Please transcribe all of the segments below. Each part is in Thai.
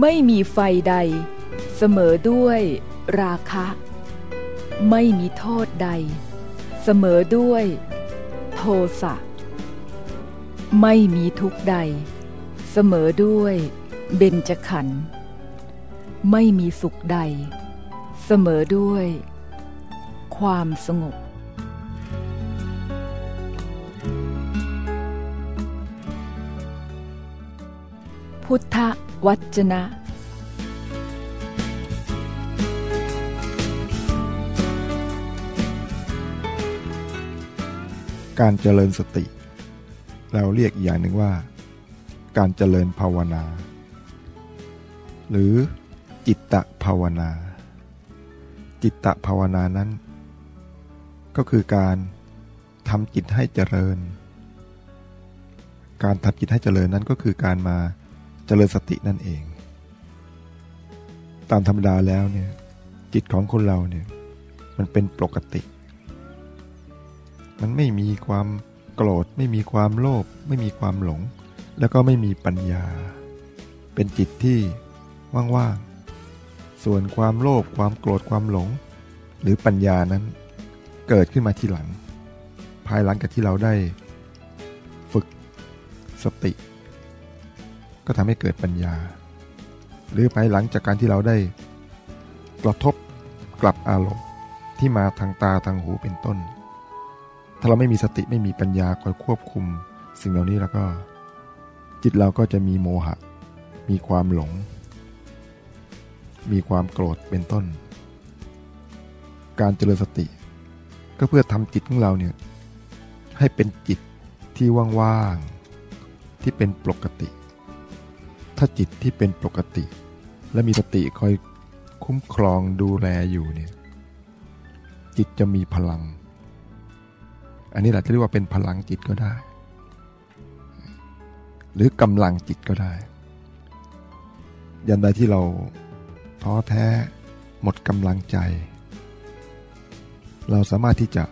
ไม่มีไฟใด เสมอด้วยราคะ ไม่มีโทษใด เสมอด้วย โทสะ ไม่มีทุกข์ใด เสมอด้วย เบญจขันธ์ไม่มีสุขใด เสมอด้วย ความสงบพุทธ วัจนะ การเจริญสติ เราเรียกอีกอย่างหนึ่งว่า การเจริญภาวนา หรือจิตตภาวนา จิตตภาวนานั้น ก็คือการทำจิตให้เจริญ การทำจิตให้เจริญนั้นก็คือการมาเจริญสตินั่นเอง ตามธรรมดาแล้วเนี่ยจิตของคนเราเนี่ยมันเป็นปกติ มันไม่มีความโกรธไม่มีความโลภไม่มีความหลง แล้วก็ไม่มีปัญญา เป็นจิตที่ว่างๆส่วนความโลภความโกรธความหลง หรือปัญญานั้นเกิดขึ้นมาทีหลัง ภายหลังจากที่เราได้ ฝึกสติ ก็ทำให้เกิดปัญญา หรือภายหลังจากการที่เราได้ กระทบกลับอารมณ์ที่มาทางตาทางหูเป็นต้น ถ้าเราไม่มีสติไม่มีปัญญาคอยควบคุม สิ่งเหล่านี้แล้วก็ จิตเราก็จะมีโมหะ มีความหลง มีความโกรธเป็นต้น การเจริญสติ ก็เพื่อทำจิตของเราเนี่ยให้เป็นจิตที่ว่างๆที่เป็นปกติ ถ้าจิตที่เป็นปกติ และมีสติคอยคุ้มครองดูแลอยู่เนี่ยจิตจะมีพลัง อันนี้เราจะเรียกว่าเป็นพลังจิตก็ได้ หรือกำลังจิตก็ได้ ยันใดที่เราท้อแท้หมดกำลังใจ เราสามารถที่จะ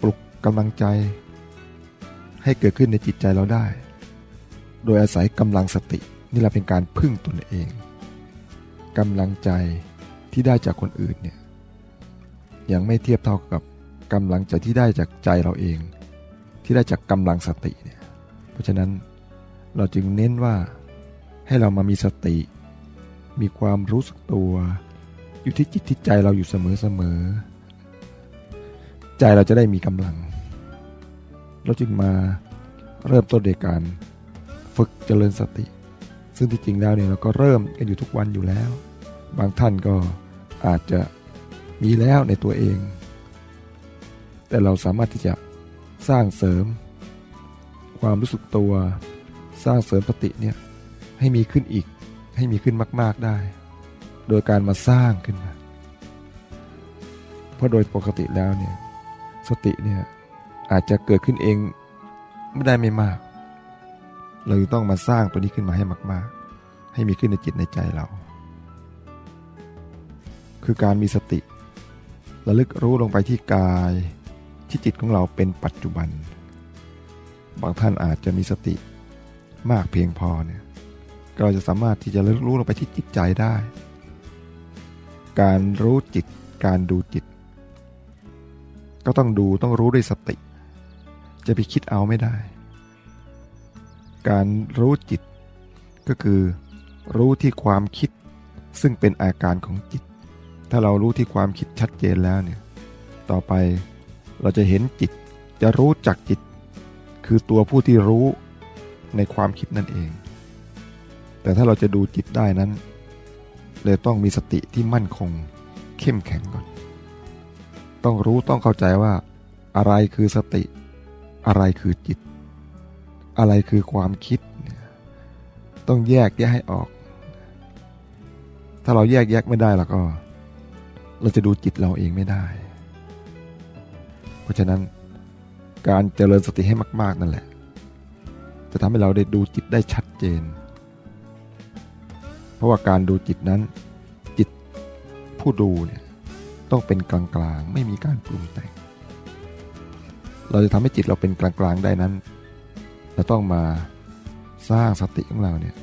ปลุกกำลังใจ ให้เกิดขึ้นในจิตใจเราได้ โดยอาศัยกำลังสติ นี่เราเป็นการพึ่งตนเองกำลังใจที่ได้จากคนอื่นเนี่ยยังไม่เทียบเท่ากับกำลังใจที่ได้จากใจเราเอง ที่ได้จากกำลังสติเนี่ยเพราะฉะนั้นเราจึงเน้นว่าให้เรามามีสติ มีความรู้สึกตัว อยู่ที่จิตที่ใจเราอยู่เสมอๆใจเราจะได้มีกำลัง เราจึงมาเริ่มต้นโดยการฝึกเจริญสติ ซึ่งที่จริงแล้วเนี่ยเราก็เริ่มกันอยู่ทุกวันอยู่แล้ว บางท่านก็อาจจะมีแล้วในตัวเอง แต่เราสามารถที่จะสร้างเสริม ความรู้สึกตัว สร้างเสริมสติเนี่ยให้มีขึ้นอีกให้มีขึ้นมาก ๆได้ โดยการมาสร้างขึ้นมา เพราะโดยปกติแล้วเนี่ยสติเนี่ยอาจจะเกิดขึ้นเองไม่ได้ไม่มาก เราต้องมาสร้างตัวนี้ขึ้นมาให้มาก ๆ ให้มีขึ้นในจิตในใจเรา คือการมีสติระลึกรู้ลงไปที่กาย ที่จิตของเราเป็นปัจจุบัน บางท่านอาจจะมีสติมากเพียงพอเนี่ยเราจะสามารถที่จะระลึกรู้ลงไปที่จิตใจได้ การรู้จิต การดูจิต ก็ต้องดูต้องรู้ด้วยสติ จะไปคิดเอาไม่ได้ การรู้จิต ก็คือรู้ที่ความคิด ซึ่งเป็นอาการของจิต ถ้าเรารู้ที่ความคิดชัดเจนแล้วเนี่ยต่อไปเราจะเห็นจิตจะรู้จักจิต คือตัวผู้ที่รู้ในความคิดนั่นเอง แต่ถ้าเราจะดูจิตได้นั้น เลยต้องมีสติที่มั่นคงเข้มแข็งก่อน ต้องรู้ต้องเข้าใจว่า อะไรคือสติ อะไรคือจิต อะไรคือความคิด ต้องแยกแยกให้ออก ถ้าเราแยกแยกไม่ได้แล้วก็ เราจะดูจิตเราเองไม่ได้ เพราะฉะนั้นการเจริญสติให้มาก ๆ นั่นแหละ จะทำให้เราได้ดูจิตได้ชัดเจน เพราะว่าการดูจิตนั้น จิตผู้ดูเนี่ยต้องเป็นกลางๆ ไม่มีการปรุงแต่ง เราจะทำให้จิตเราเป็นกลางๆได้นั้น เราต้องมาสร้างสติของเราเนี่ย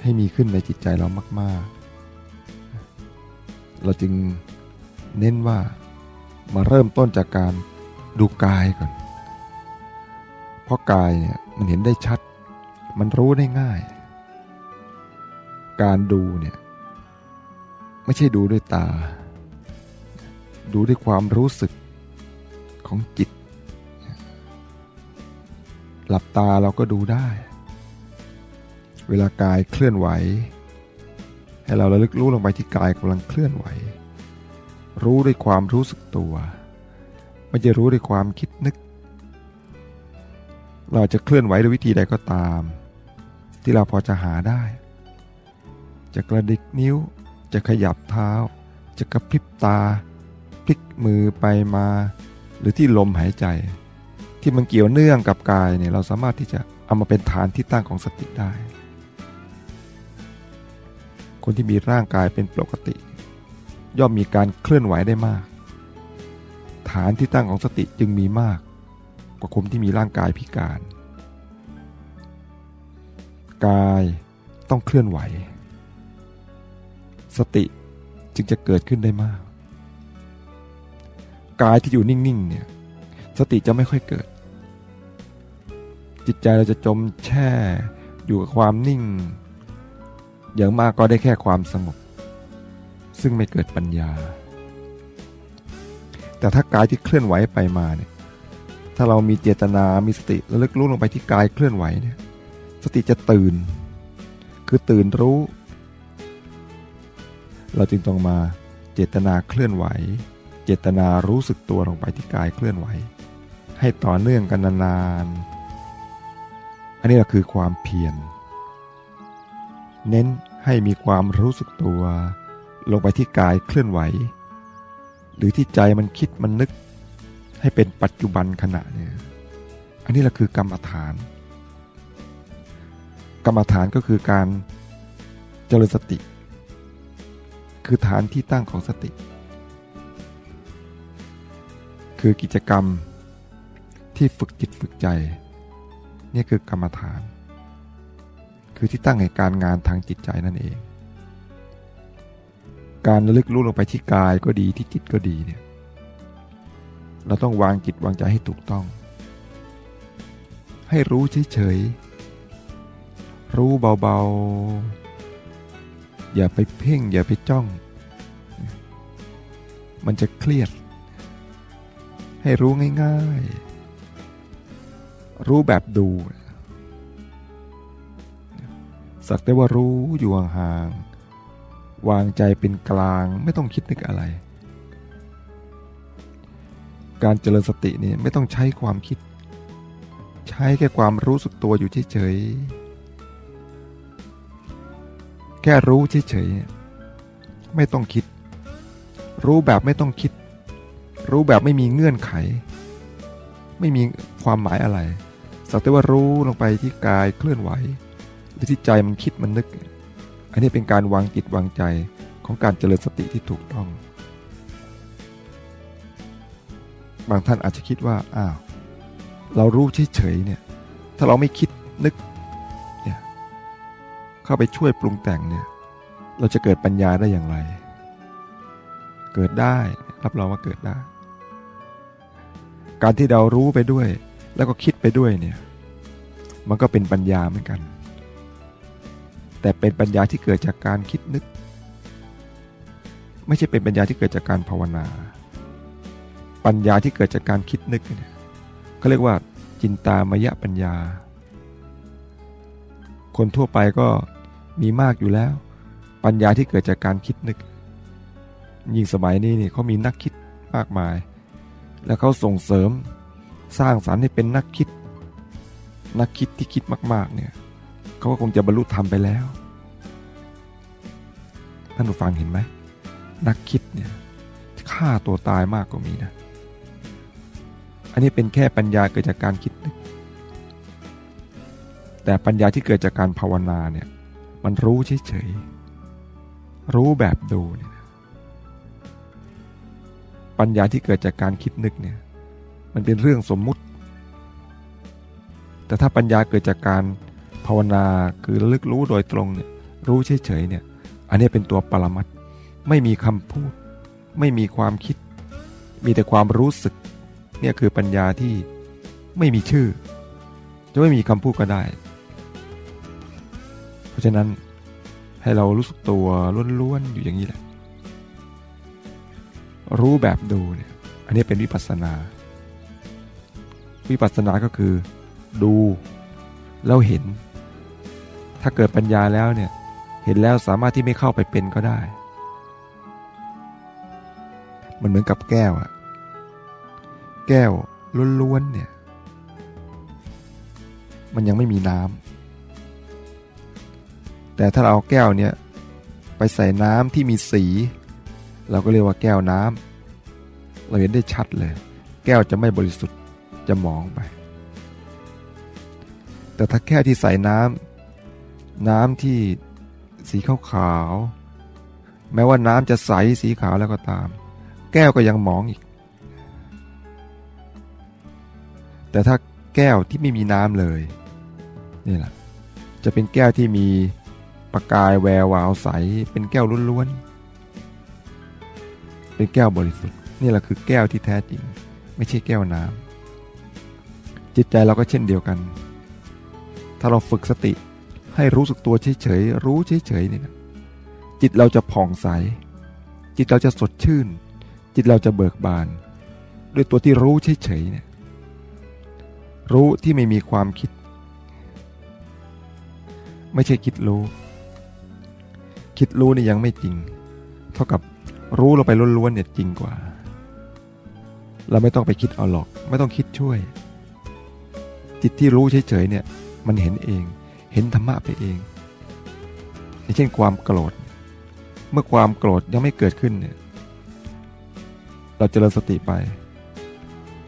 ใให้มีขึ้นในจิตใจเรามาก ๆ เราจึงเน้นว่ามาเริ่มต้นจากการดูกายก่อน เพราะกายเนี่ยมันเห็นได้ชัด มันรู้ได้ง่าย การดูเนี่ยไม่ใช่ดูด้วยตา ดูด้วยความรู้สึกของจิต หลับตาเราก็ดูได้ เวลากายเคลื่อนไหว ให้เราระลึกรู้ลงไปที่กายกำลังเคลื่อนไหว รู้ด้วยความรู้สึกตัวไม่จะรู้ด้วยความคิดนึก เราจะเคลื่อนไหวด้วยวิธีใดก็ตาม ที่เราพอจะหาได้ จะกระดิกนิ้ว จะขยับเท้า จะกระพริบตา พลิกมือไปมา หรือที่ลมหายใจ ที่มันเกี่ยวเนื่องกับกายเนี่ยเราสามารถที่จะเอามาเป็นฐานที่ตั้งของสติได้ คนที่มีร่างกายเป็นปกติ ย่อมมีการเคลื่อนไหวได้มาก ฐานที่ตั้งของสติจึงมีมากกว่าคนที่มีร่างกายพิการ กายต้องเคลื่อนไหว สติจึงจะเกิดขึ้นได้มาก กายที่อยู่นิ่งๆเนี่ย สติจะไม่ค่อยเกิด จิตใจเราจะจมแช่อยู่กับความนิ่ง อย่างมากก็ได้แค่ความสงบซึ่งไม่เกิดปัญญา แต่ถ้ากายที่เคลื่อนไหวไปมาเนี่ยถ้าเรามีเจตนา มีสติระลึกรู้ลงไปที่กายเคลื่อนไหวเนี่ย สติจะตื่น คือตื่นรู้ เราจึงต้องมาเจตนาเคลื่อนไหว เจตนารู้สึกตัวลงไปที่กายเคลื่อนไหว ให้ต่อเนื่องกันนานๆ อันนี้ก็คือความเพียร เน้นให้มีความรู้สึกตัว ลงไปที่กายเคลื่อนไหว หรือที่ใจมันคิดมันนึก ให้เป็นปัจจุบันขณะเนี่ย อันนี้แหละคือกรรมฐาน กรรมฐานก็คือการเจริญสติ คือฐานที่ตั้งของสติ คือกิจกรรม ที่ฝึกจิตฝึกใจ นี่คือกรรมฐาน คือที่ตั้งในการงานทางจิตใจนั่นเอง การระลึกรู้ลงไปที่กายก็ดีที่จิตก็ดีเนี่ยเราต้องวางจิตวางใจให้ถูกต้อง ให้รู้เฉยๆ รู้เบาๆ อย่าไปเพ่ง อย่าไปจ้อง มันจะเครียด ให้รู้ง่ายๆ รู้แบบดู สักแต่ว่ารู้อยู่ห่างๆวางใจเป็นกลางไม่ต้องคิดนึกอะไร การเจริญสตินี่ไม่ต้องใช้ความคิด ใช้แค่ความรู้สึกตัวอยู่เฉยๆแค่รู้เฉยๆไม่ต้องคิด รู้แบบไม่ต้องคิด รู้แบบไม่มีเงื่อนไข ไม่มีความหมายอะไร สักแต่ว่ารู้ลงไปที่กายเคลื่อนไหว หรือที่ใจมันคิดมันนึก อันนี้เป็นการวางจิตวางใจของการเจริญสติที่ถูกต้อง บางท่านอาจจะคิดว่าอ้าวเรารู้เฉยๆเนี่ยถ้าเราไม่คิดนึกเนี่ยเข้าไปช่วยปรุงแต่งเนี่ยเราจะเกิดปัญญาได้อย่างไร เกิดได้รับรองว่าเกิดได้ การที่เรารู้ไปด้วย แล้วก็คิดไปด้วยเนี่ยมันก็เป็นปัญญาเหมือนกัน แต่เป็นปัญญาที่เกิดจากการคิดนึก ไม่ใช่เป็นปัญญาที่เกิดจากการภาวนา ปัญญาที่เกิดจากการคิดนึกเนี่ยเขาเรียกว่าจินตามยะปัญญา คนทั่วไปก็มีมากอยู่แล้ว ปัญญาที่เกิดจากการคิดนึก ยิ่งสมัยนี้นี่เขามีนักคิดมากมาย แล้วเขาส่งเสริม สร้างสารรค์ให้เป็นนักคิด นักคิดที่คิดมาก ๆ เนี่ยเขาก็คงจะบรรลุธรรมไปแล้วท่านผู้ฟังเห็นไหมนักคิดเนี่ยฆ่าตัวตายมากกว่ามีนะอันนี้เป็นแค่ปัญญาเกิดจากการคิดนึกแต่ปัญญาที่เกิดจากการภาวนาเนี่ยมันรู้เฉยๆรู้แบบดูเนี่ยปัญญาที่เกิดจากการคิดนึกเนี่ย มันเป็นเรื่องสมมุติ แต่ถ้าปัญญาเกิดจากการภาวนาคือลึกรู้โดยตรงเนี่ยรู้เฉยๆเนี่ยอันนี้เป็นตัวปรมัตไม่มีคำพูด ไม่มีความคิด มีแต่ความรู้สึกเนี่ยคือปัญญาที่ไม่มีชื่อ จะไม่มีคำพูดก็ได้ เพราะฉะนั้นให้เรารู้สึกตัวล้วนๆอยู่อย่างนี้แหละ รู้แบบดูเนี่ยอันนี้เป็นวิปัสสนา วิปัสสนาก็คือ ดูแล้วเห็น ถ้าเกิดปัญญาแล้วเนี่ย เห็นแล้วสามารถที่ไม่เข้าไปเป็นก็ได้ มันเหมือนกับแก้วอะแก้วล้วนๆเนี่ย มันยังไม่มีน้ำแต่ถ้าเราเอาแก้วเนี่ยไปใส่น้ำที่มีสี เราก็เรียกว่าแก้วน้ำเราเห็นได้ชัดเลย แก้วจะไม่บริสุทธิ์ จะมองไป แต่ถ้าแค่ที่ใส่น้ำน้ำที่สีขาวขาว แม้ว่าน้ำจะใสสีขาวแล้วก็ตาม แก้วก็ยังมองอีก แต่ถ้าแก้วที่ไม่มีน้ำเลยนี่แหละจะเป็นแก้วที่มีประกายแวววาวใส เป็นแก้วล้วนๆ เป็นแก้วบริสุทธิ์ นี่แหละคือแก้วที่แท้จริง ไม่ใช่แก้วน้ำ จิตใจเราก็เช่นเดียวกัน ถ้าเราฝึกสติให้รู้สึกตัวเฉยๆ รู้เฉยๆนี่นะจิตเราจะผ่องใส จิตเราจะสดชื่น จิตเราจะเบิกบาน ด้วยตัวที่รู้เฉยๆเนี่ย รู้ที่ไม่มีความคิด ไม่ใช่คิดรู้ คิดรู้นี่ยังไม่จริง เท่ากับรู้เราไปล้วนๆเนี่ยจริงกว่า เราไม่ต้องไปคิดเอาหรอก ไม่ต้องคิดช่วย จิตที่รู้เฉยๆเนี่ยมันเห็นเอง เห็นธรรมะไปเอง อย่างเช่นความโกรธ เมื่อความโกรธยังไม่เกิดขึ้นเนี่ยเราจเจริญสติไป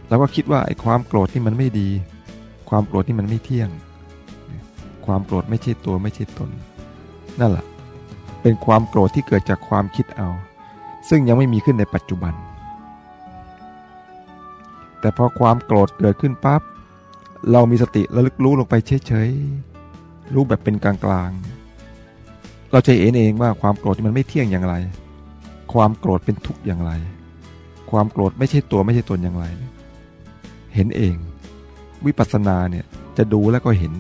เราก็คิดว่าไอ้ความโกรธที่มันไม่ดี ความโกรธที่มันไม่เที่ยง ความโกรธไม่ใช่ตัวไม่ใช่ตน นั่นแหละเป็นความโกรธที่เกิดจากความคิดเอา ซึ่งยังไม่มีขึ้นในปัจจุบัน แต่พอความโกรธเกิดขึ้นปั๊บ เรามีสติระลึกรู้ลงไปเฉยๆ รู้แบบเป็นกลางๆ เราจะเห็นเองว่าความโกรธมันไม่เที่ยงอย่างไร ความโกรธเป็นทุกข์อย่างไร ความโกรธไม่ใช่ตัวไม่ใช่ตนอย่างไร เห็นเอง วิปัสสนาเนี่ยจะดูแล้วก็เห็น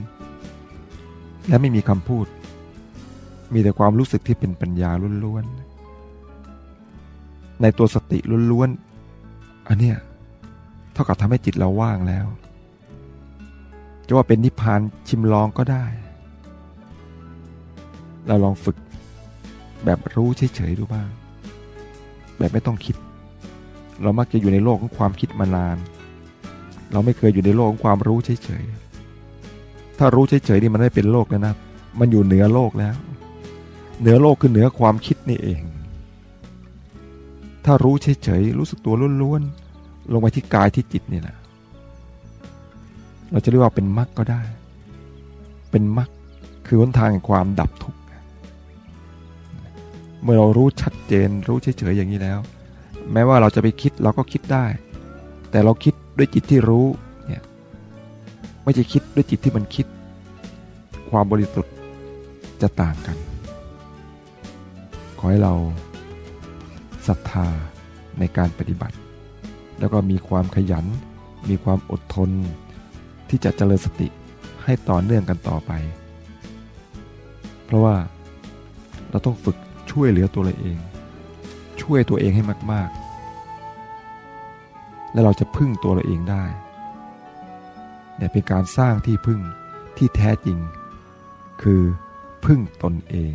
และไม่มีคำพูด มีแต่ความรู้สึกที่เป็นปัญญาล้วนๆ ในตัวสติล้วนๆ อันเนี้ยเท่ากับทำให้จิตเราว่างแล้ว จะว่าเป็นนิพพานชิมลองก็ได้ เราลองฝึกแบบรู้เฉยๆดูบ้าง แบบไม่ต้องคิด เรามักจะอยู่ในโลกของความคิดมานาน เราไม่เคยอยู่ในโลกของความรู้เฉยๆ ถ้ารู้เฉยๆนี่มันไม่เป็นโลกแล้วนะ มันอยู่เหนือโลกแล้ว เหนือโลกคือเหนือความคิดนี่เอง ถ้ารู้เฉยๆรู้สึกตัวล้วนๆลงไปที่กายที่จิตนี่แหละ เราจะเรียกว่าเป็นมรรคก็ได้ เป็นมรรคคือหนทางแห่งความดับทุกข์ เมื่อเรารู้ชัดเจนรู้เฉยๆอย่างนี้แล้ว แม้ว่าเราจะไปคิดเราก็คิดได้ แต่เราคิดด้วยจิตที่รู้เนี่ยไม่ใช่คิดด้วยจิตที่มันคิด ความบริสุทธิ์จะต่างกัน ขอให้เราศรัทธาในการปฏิบัติ แล้วก็มีความขยัน มีความอดทน ที่จะเจริญสติให้ต่อเนื่องกันต่อไป เพราะว่าเราต้องฝึกช่วยเหลือตัวเราเอง ช่วยตัวเองให้มาก ๆ และเราจะพึ่งตัวเราเองได้เนี่ยเป็นการสร้างที่พึ่งที่แท้จริง คือพึ่งตนเอง